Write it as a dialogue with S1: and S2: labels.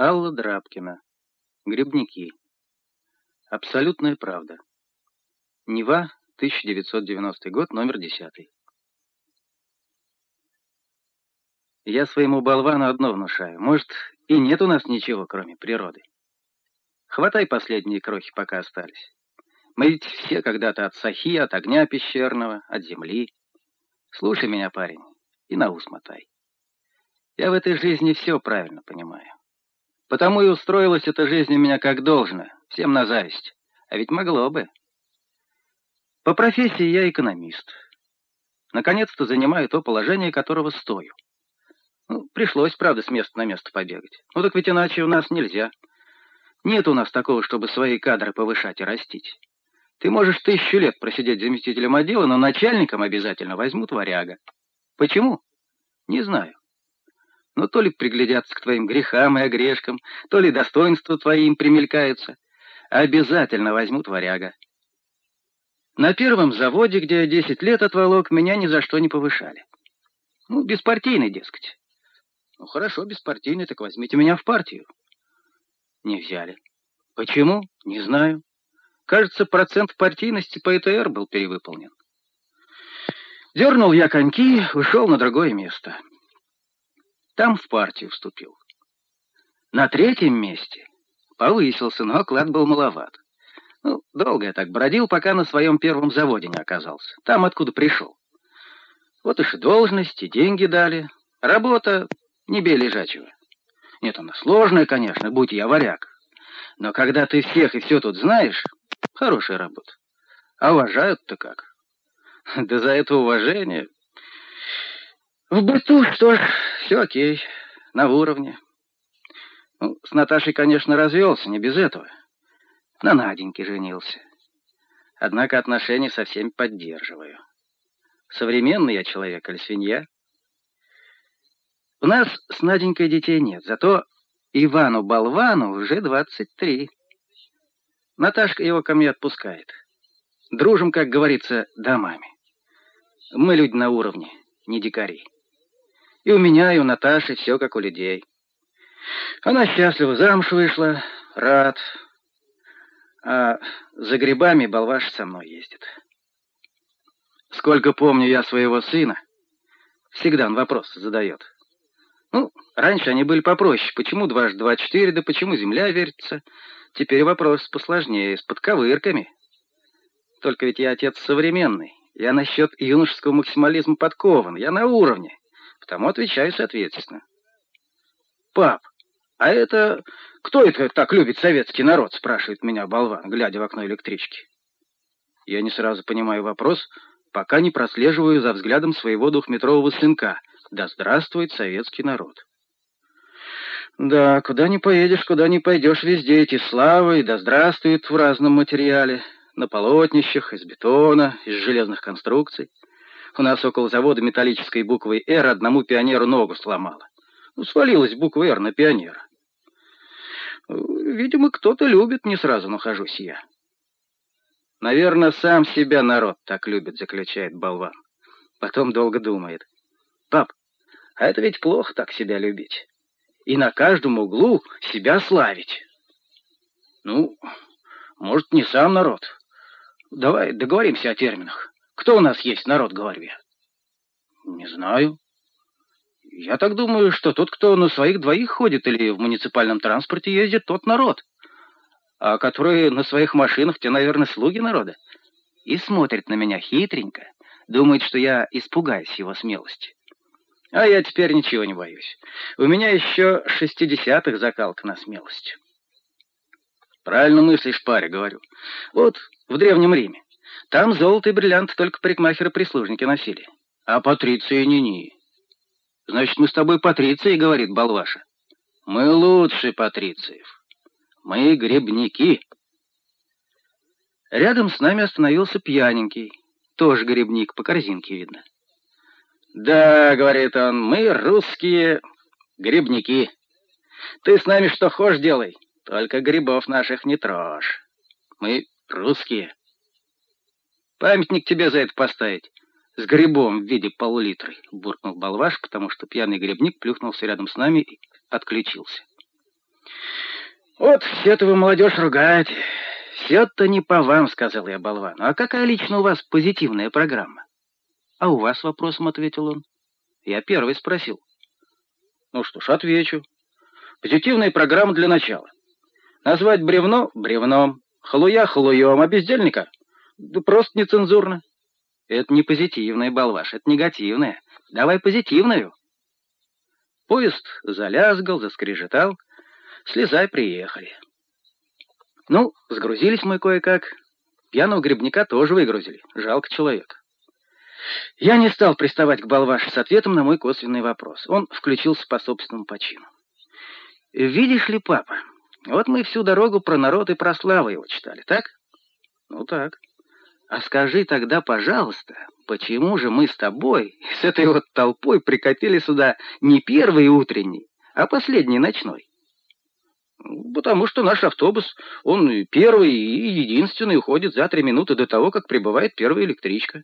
S1: Алла Драбкина. Грибники. Абсолютная правда. Нева, 1990 год, номер 10. Я своему болвану одно внушаю. Может, и нет у нас ничего, кроме природы. Хватай последние крохи, пока остались. Мы ведь все когда-то от сахи, от огня пещерного, от земли. Слушай меня, парень, и на ус мотай. Я в этой жизни все правильно понимаю. Потому и устроилась эта жизнь у меня как должно, всем на зависть. А ведь могло бы. По профессии я экономист. Наконец-то занимаю то положение, которого стою. Ну, пришлось, правда, с места на место побегать. Ну так ведь иначе у нас нельзя. Нет у нас такого, чтобы свои кадры повышать и растить. Ты можешь тысячу лет просидеть заместителем отдела, но начальником обязательно возьмут варяга. Почему? Не знаю. Но то ли приглядятся к твоим грехам и огрешкам, то ли достоинства твои им примелькаются. Обязательно возьмут варяга. На первом заводе, где я десять лет отволок, меня ни за что не повышали. Ну, беспартийный, дескать. Ну, хорошо, беспартийный, так возьмите меня в партию. Не взяли. Почему? Не знаю. Кажется, процент партийности по ЭТР был перевыполнен. Дернул я коньки, ушел на другое место. Там в партию вступил. На третьем месте повысился, но оклад был маловат. Ну, долго я так бродил, пока на своем первом заводе не оказался. Там, откуда пришел. Вот уж и должность, и деньги дали. Работа не бей лежачего. Нет, она сложная, конечно, будь я варяг. Но когда ты всех и все тут знаешь, хорошая работа. А уважают-то как? Да за это уважение в быту, что ж, все окей, на уровне. Ну, с Наташей, конечно, развелся, не без этого. На Наденьке женился. Однако отношения со всеми поддерживаю. Современный я человек или свинья? У нас с Наденькой детей нет, зато Ивану-болвану уже 23. Наташка его ко мне отпускает. Дружим, как говорится, домами. Мы люди на уровне, не дикари. И у меня, и у Наташи все как у людей. Она счастлива замуж вышла, рад. А за грибами Балваш со мной ездит. Сколько помню я своего сына, всегда он вопрос задает. Ну, раньше они были попроще. Почему дважды два четыре, да почему земля вертится? Теперь вопрос посложнее, с подковырками. Только ведь я отец современный. Я насчет юношеского максимализма подкован. Я на уровне. Потому отвечаю соответственно. «Пап, а это... Кто это так любит советский народ?» спрашивает меня болван, глядя в окно электрички. Я не сразу понимаю вопрос, пока не прослеживаю за взглядом своего двухметрового сынка. Да здравствует советский народ! Да, куда ни поедешь, куда ни пойдешь, везде эти славы, и да здравствует в разном материале, на полотнищах, из бетона, из железных конструкций. У нас около завода металлической буквой «Р» одному пионеру ногу сломала. Ну, свалилась буква «Р» на пионера. Видимо, кто-то любит, не сразу нахожусь я. Наверное, сам себя народ так любит, заключает болван. Потом долго думает. Пап, а это ведь плохо так себя любить. И на каждом углу себя славить. Ну, может, не сам народ. Давай договоримся о терминах. Кто у нас есть народ, говорю я? Не знаю. Я так думаю, что тот, кто на своих двоих ходит или в муниципальном транспорте ездит, тот народ. А которые на своих машинах, те, наверное, слуги народа. И смотрит на меня хитренько, думает, что я испугаюсь его смелости. А я теперь ничего не боюсь. У меня еще шестидесятых закалка на смелость. Правильно мыслишь, паря, говорю. Вот в Древнем Риме. Там золото и бриллианты только парикмахеры-прислужники носили. А патриции ни-ни. Значит, мы с тобой патриции, говорит Балваша. Мы лучше патрициев. Мы грибники. Рядом с нами остановился пьяненький. Тоже грибник, по корзинке видно. «Да, — говорит он, — мы русские грибники. Ты с нами что хочешь делай, только грибов наших не трожь. Мы русские». Памятник тебе за это поставить. С грибом в виде пол-литры, буркнул Балваш, потому что пьяный грибник плюхнулся рядом с нами и отключился. «Вот все-то вы, молодежь, ругаете. Все-то не по вам», — сказал я болвану. «А какая лично у вас позитивная программа?» «А у вас вопросом», — ответил он. Я первый спросил. «Ну что ж, отвечу. Позитивная программа для начала. Назвать бревно — бревном, халуя — халуем, а бездельника — да просто нецензурно». «Это не позитивная, болваш, это негативная. Давай позитивную». Поезд залязгал, заскрежетал. Слезай, приехали. Ну, сгрузились мы кое-как. Пьяного грибника тоже выгрузили. Жалко человека. Я не стал приставать к Балваше с ответом на мой косвенный вопрос. Он включился по собственному почину. «Видишь ли, папа, вот мы всю дорогу про народ и про славу его читали, так?» «Ну так. А скажи тогда, пожалуйста, почему же мы с тобой, с этой вот толпой прикатили сюда не первый утренний, а последний ночной?» Потому что наш автобус, он первый и единственный уходит за три минуты до того, как прибывает первая электричка.